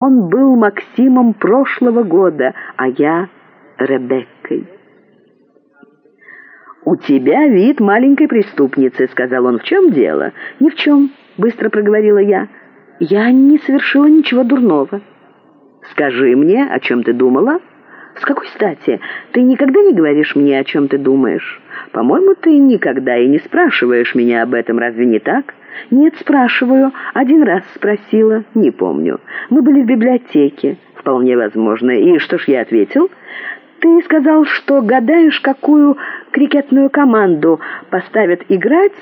Он был Максимом прошлого года, а я Ребеккой. «У тебя вид маленькой преступницы», — сказал он. «В чем дело?» «Ни в чем», — быстро проговорила я. «Я не совершила ничего дурного». «Скажи мне, о чем ты думала?» «С какой стати? Ты никогда не говоришь мне, о чем ты думаешь? По-моему, ты никогда и не спрашиваешь меня об этом, разве не так?» «Нет, спрашиваю. Один раз спросила. Не помню. Мы были в библиотеке. Вполне возможно. И что ж я ответил?» «Ты сказал, что гадаешь, какую крикетную команду поставят играть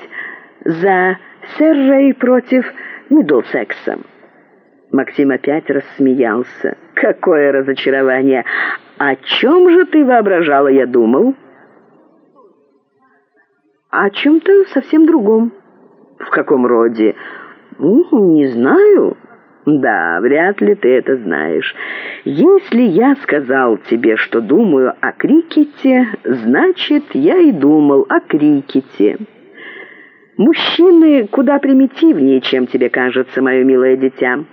за Серрей против Миддлсекса». Максим опять рассмеялся. «Какое разочарование! О чем же ты воображала, я думал?» «О чем-то совсем другом». «В каком роде?» «Ну, не знаю». «Да, вряд ли ты это знаешь. Если я сказал тебе, что думаю о крикете, значит, я и думал о крикете». Мужчины куда примитивнее, чем тебе кажется, мое милое дитя.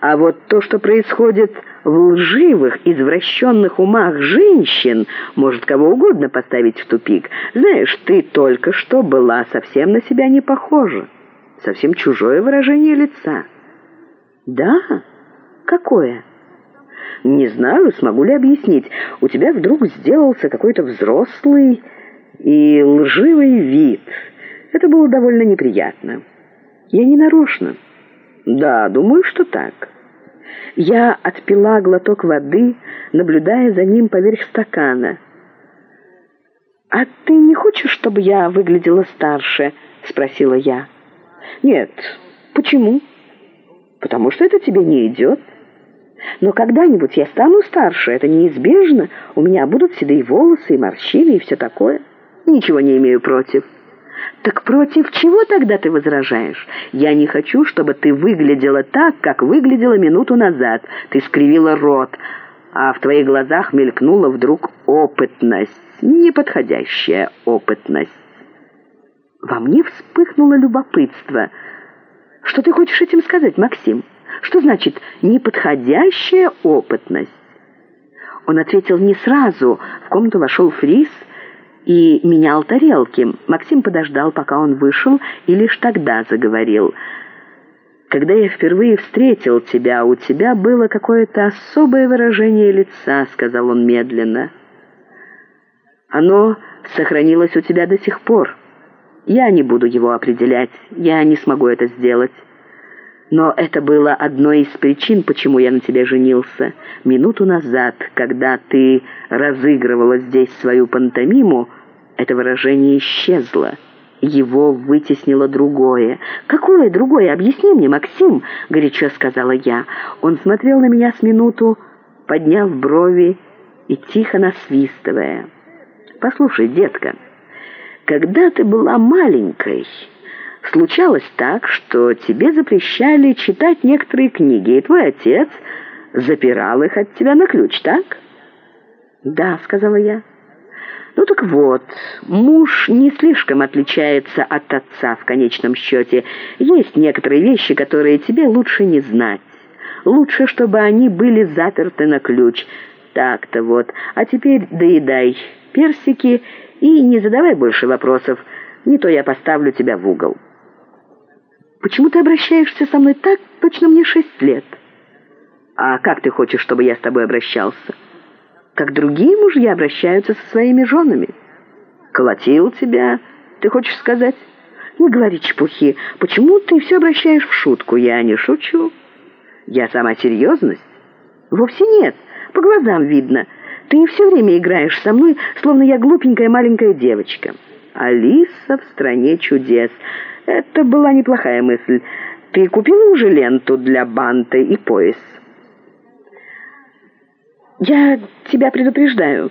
А вот то, что происходит в лживых, извращенных умах женщин, может кого угодно поставить в тупик. Знаешь, ты только что была совсем на себя не похожа. Совсем чужое выражение лица. Да? Какое? Не знаю, смогу ли объяснить. У тебя вдруг сделался какой-то взрослый и лживый вид. Это было довольно неприятно. Я не нарочно. «Да, думаю, что так». Я отпила глоток воды, наблюдая за ним поверх стакана. «А ты не хочешь, чтобы я выглядела старше?» — спросила я. «Нет. Почему?» «Потому что это тебе не идет. Но когда-нибудь я стану старше, это неизбежно. У меня будут седые волосы и морщины и все такое. Ничего не имею против». «Так против чего тогда ты возражаешь? Я не хочу, чтобы ты выглядела так, как выглядела минуту назад. Ты скривила рот, а в твоих глазах мелькнула вдруг опытность, неподходящая опытность». Во мне вспыхнуло любопытство. «Что ты хочешь этим сказать, Максим? Что значит «неподходящая опытность»?» Он ответил не сразу. В комнату вошелРиз и менял тарелки. Максим подождал, пока он вышел, и лишь тогда заговорил. «Когда я впервые встретил тебя, у тебя было какое-то особое выражение лица», — сказал он медленно. «Оно сохранилось у тебя до сих пор. Я не буду его определять, я не смогу это сделать». Но это было одной из причин, почему я на тебе женился. Минуту назад, когда ты разыгрывала здесь свою пантомиму, это выражение исчезло. Его вытеснило другое. «Какое другое?Объясни мне,Им!» — горячо сказала я. Он смотрел на меня с минуту, подняв брови и тихо насвистывая. «Послушай, детка, когда ты была маленькой, случалось так, что тебе запрещали читать некоторые книги, и твой отец запирал их от тебя на ключ, так?» «Да», — сказала я. Ну так вот, муж не слишком отличается от отца в конечном счете. Есть некоторые вещи, которые тебе лучше не знать. Лучше, чтобы они были заперты на ключ. Так-то вот. А теперь доедай персики и не задавай больше вопросов. Не то я поставлю тебя в угол. Почему ты обращаешься со мной так, точно мне шесть лет? А как ты хочешь, чтобы я с тобой обращался?» Как другие мужья обращаются со своими женами. Колотил тебя, ты хочешь сказать? Не говори чепухи. Почему ты все обращаешь в шутку? Я не шучу. Я сама серьезность? Вовсе нет. По глазам видно. Ты все время играешь со мной, словно я глупенькая маленькая девочка. Алиса в стране чудес. Это была неплохая мысль. Ты купила уже ленту для банты и пояс? «Я тебя предупреждаю.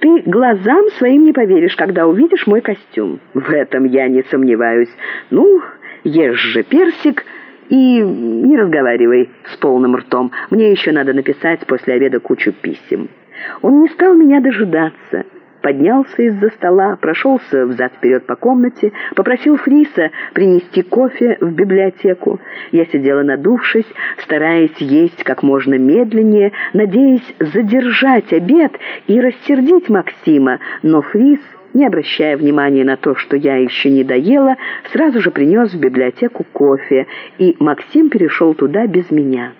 Ты глазам своим не поверишь, когда увидишь мой костюм. В этом я не сомневаюсь. Ну, ешь же персик и не разговаривай с полным ртом. Мне еще надо написать после обеда кучу писем». Он не стал меня дожидаться. Поднялся из-за стола, прошелся взад-вперед по комнате, попросил Фриса принести кофе в библиотеку. Я сидела надувшись, стараясь есть как можно медленнее, надеясь задержать обед и рассердить Максима, но Фрис не обращая внимания на то, что я еще не доела, сразу же принес в библиотеку кофе, и Максим перешел туда без меня.